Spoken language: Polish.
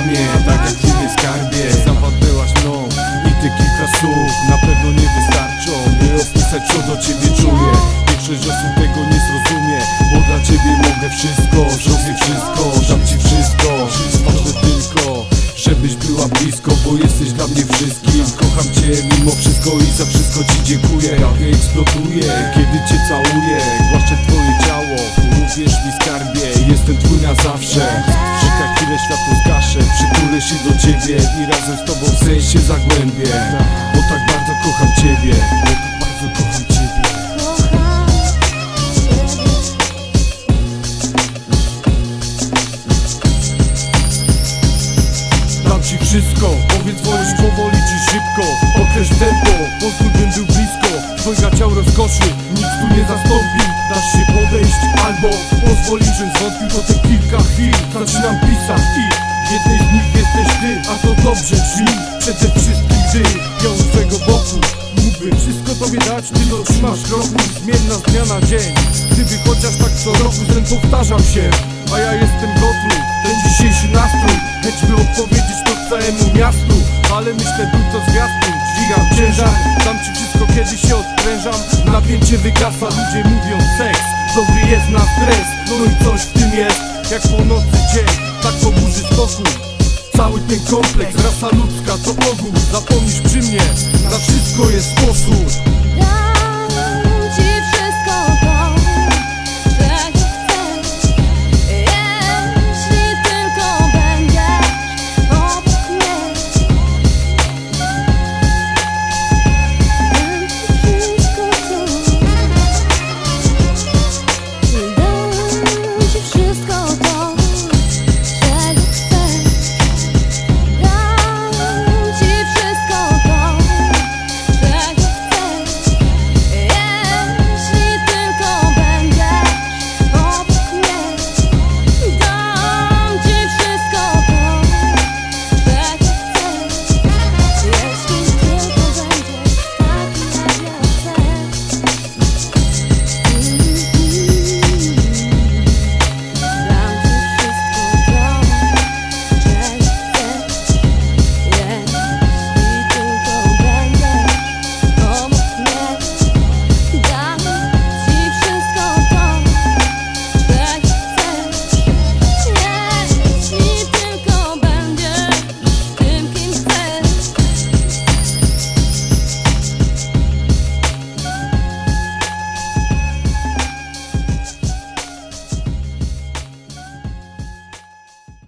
ramię Tak jak mówię skarbie. Zawadnęłaś mną i ty kilka słów. Na pewno nie wystarczą By opisać co do ciebie czuję. Większość osób tego nie zrozumie Bo dla ciebie mogę wszystko. Zrobię wszystko, żam ci wszystko. Ważne tylko, żebyś była blisko Bo jesteś dla mnie wszystkim. Kocham cię mimo wszystko i za wszystko ci dziękuję. Jak eksploduję, kiedy cię całuję. Głaszczę twoje ciało, uwierz mi skarbie Jestem twój na zawsze. Żyka, które światło zgadza Przytulę się do ciebie i razem z tobą w sen się zagłębię Bo tak bardzo kocham ciebie. Tak kocham ciebie. Dam ci wszystko, powiedz wolisz powoli czy szybko. Określ tempo, pozwól bym był blisko. Twojego ciał rozkoszy, nic tu nie zastąpi. Dasz się podejść, albo pozwolisz, że zwątpił To te kilka chwil, zaczynam pisać i jednej z nich jesteś ty, a to dobrze drzwi Przede wszystkim ty, u twego boku Mógłbym wszystko tobie dać, ty dotrzymasz kroku. Zmienna z dnia na dzień. Gdyby chociaż tak co roku ten powtarzał się. A ja jestem gotów, ten dzisiejszy nastrój. Chęć by opowiedzieć to całemu miastu. Ale myślę był to zwiastun Dźwigam ciężar, dam ci wszystko kiedy się odprężam. Napięcie wygasa, ludzie mówią seks. Dobry jest na stres, no i coś w tym jest Jak po nocy dzień, tak po burzy spokój. Cały ten kompleks, rasa ludzka to ogół. Zapomnisz przy mnie, na wszystko jest sposób